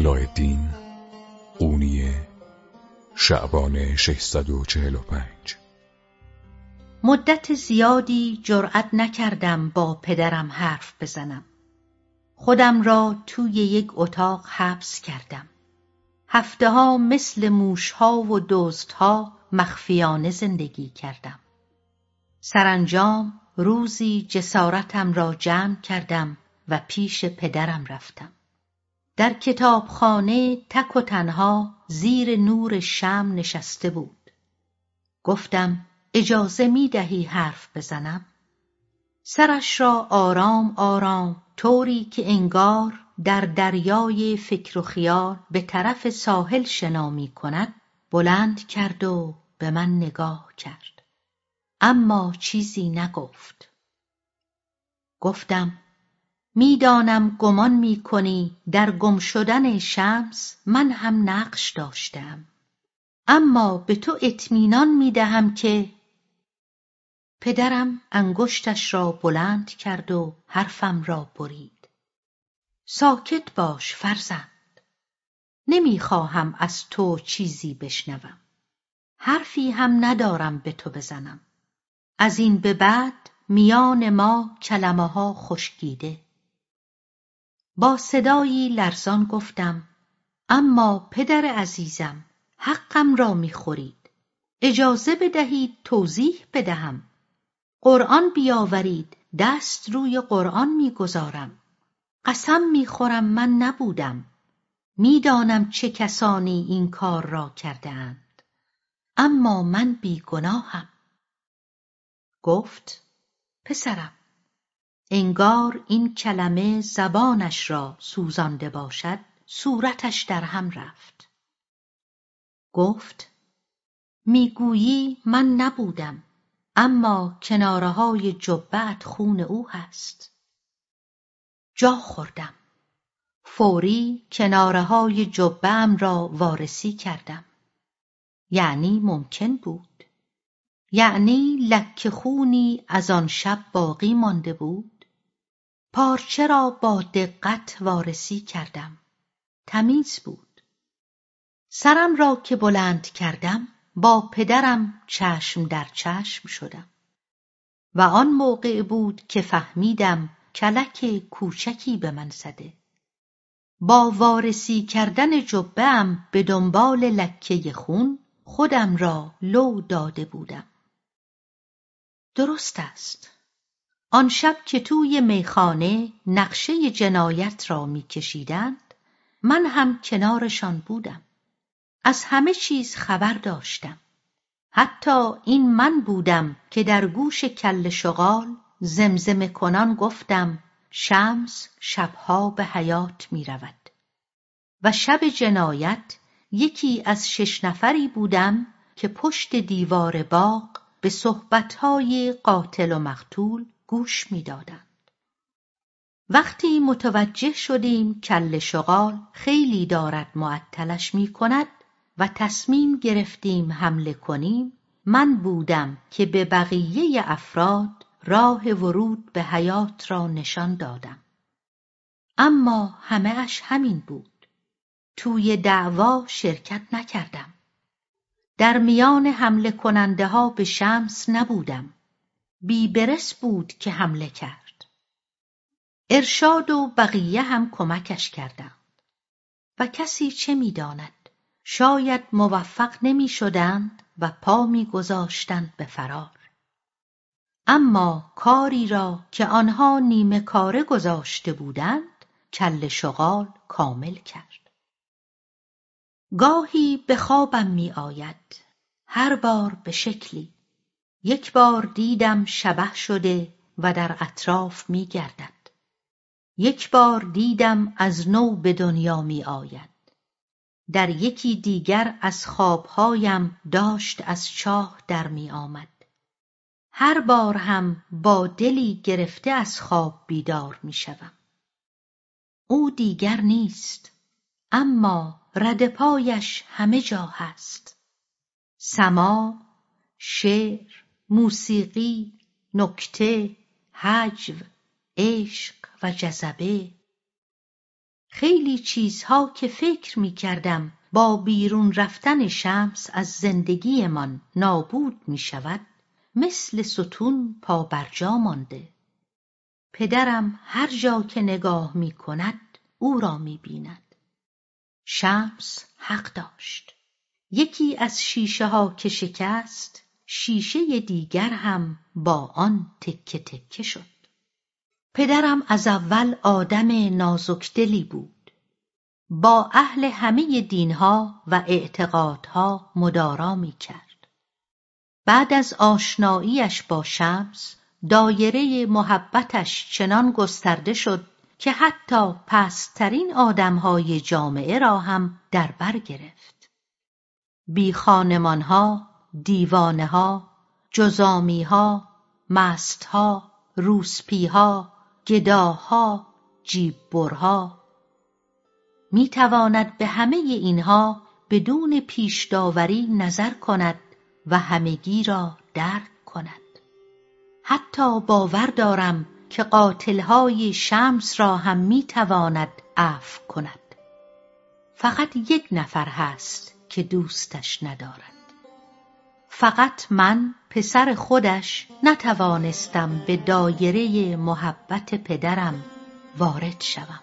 علایالدین قونیه شعبان 645 مدت زیادی جرأت نکردم با پدرم حرف بزنم. خودم را توی یک اتاق حبس کردم. هفته ها مثل موشها و دزدها مخفیانه زندگی کردم. سرانجام روزی جسارتم را جمع کردم و پیش پدرم رفتم. در کتابخانه تک و تنها زیر نور شم نشسته بود. گفتم اجازه می دهی حرف بزنم؟ سرش را آرام آرام طوری که انگار در دریای فکر و خیال به طرف ساحل شنا می کند بلند کرد و به من نگاه کرد. اما چیزی نگفت. گفتم می‌دانم گمان می کنی در گم شدن شمس من هم نقش داشتم. اما به تو اطمینان می دهم که پدرم انگشتش را بلند کرد و حرفم را برید. ساکت باش فرزند. نمی‌خواهم از تو چیزی بشنوم. حرفی هم ندارم به تو بزنم. از این به بعد میان ما کلمه ها خشکیده. با صدایی لرزان گفتم اما پدر عزیزم حقم را می‌خورید. اجازه بدهید توضیح بدهم. قرآن بیاورید دست روی قرآن می‌گذارم. قسم می‌خورم من نبودم. می‌دانم چه کسانی این کار را کرده اند اما من بیگناهم. گفت پسرم انگار این کلمه زبانش را سوزانده باشد صورتش در هم رفت. گفت می‌گویی من نبودم اما کنارههای جبهت خون او هست. جا خوردم. فوری کنارههای جبهام را وارسی کردم. یعنی ممکن بود. یعنی لکه خونی از آن شب باقی مانده بود. پارچه را با دقت وارسی کردم. تمیز بود. سرم را که بلند کردم با پدرم چشم در چشم شدم. و آن موقع بود که فهمیدم کلک کوچکی به من زده. با وارسی کردن جبهام به دنبال لکه خون خودم را لو داده بودم. درست است. آن شب که توی میخانه نقشه جنایت را میکشیدند من هم کنارشان بودم. از همه چیز خبر داشتم. حتی این من بودم که در گوش کل شغال زمزمه کنان گفتم شمس شبها به حیات می رود و شب جنایت یکی از شش نفری بودم که پشت دیوار باغ به صحبتهای قاتل و مقتول گوش می‌دادند. وقتی متوجه شدیم کل شغال خیلی دارد معطلش می کند و تصمیم گرفتیم حمله کنیم من بودم که به بقیه افراد راه ورود به حیات را نشان دادم. اما همه اش همین بود. توی دعوا شرکت نکردم. در میان حمله کننده ها به شمس نبودم. بیبرس بود که حمله کرد. ارشاد و بقیه هم کمکش کردند. و کسی چه می‌داند؟ شاید موفق نمی شدند و پا می گذاشتند به فرار. اما کاری را که آنها نیمه کاره گذاشته بودند کل شغال کامل کرد. گاهی به خوابم می آید هر بار به شکلی. یک بار دیدم شبه شده و در اطراف می گردد یک بار دیدم از نو به دنیا می آید در یکی دیگر از خوابهایم داشت از چاه در می آمد. هر بار هم با دلی گرفته از خواب بیدار می شوم. او دیگر نیست اما ردپایش همه جا هست سما شعر موسیقی نکته هجو عشق و جذبه. خیلی چیزها که فکر می کردم با بیرون رفتن شمس از زندگیمان نابود می شود مثل ستون پا برجا مانده. پدرم هر جا که نگاه می کند او را می بیند شمس حق داشت. یکی از شیشه ها که شکست شیشه دیگر هم با آن تکه تکه شد. پدرم از اول آدم نازکدلی بود. با اهل همه دینها و اعتقادها مدارا می کرد بعد از آشناییش با شمس دایره محبتش چنان گسترده شد که حتی پستترین آدمهای جامعه را هم در بر گرفت. بی خانمانها دیوانهها جزامیها مستها روسپیها گداها جیببرها. می‌تواند به همه اینها بدون پیش داوری نظر کند و همگی را درک کند. حتی باور دارم که قاتلهای شمس را هم می‌تواند عفو کند. فقط یک نفر هست که دوستش ندارد. فقط من پسر خودش نتوانستم به دایره محبت پدرم وارد شوم.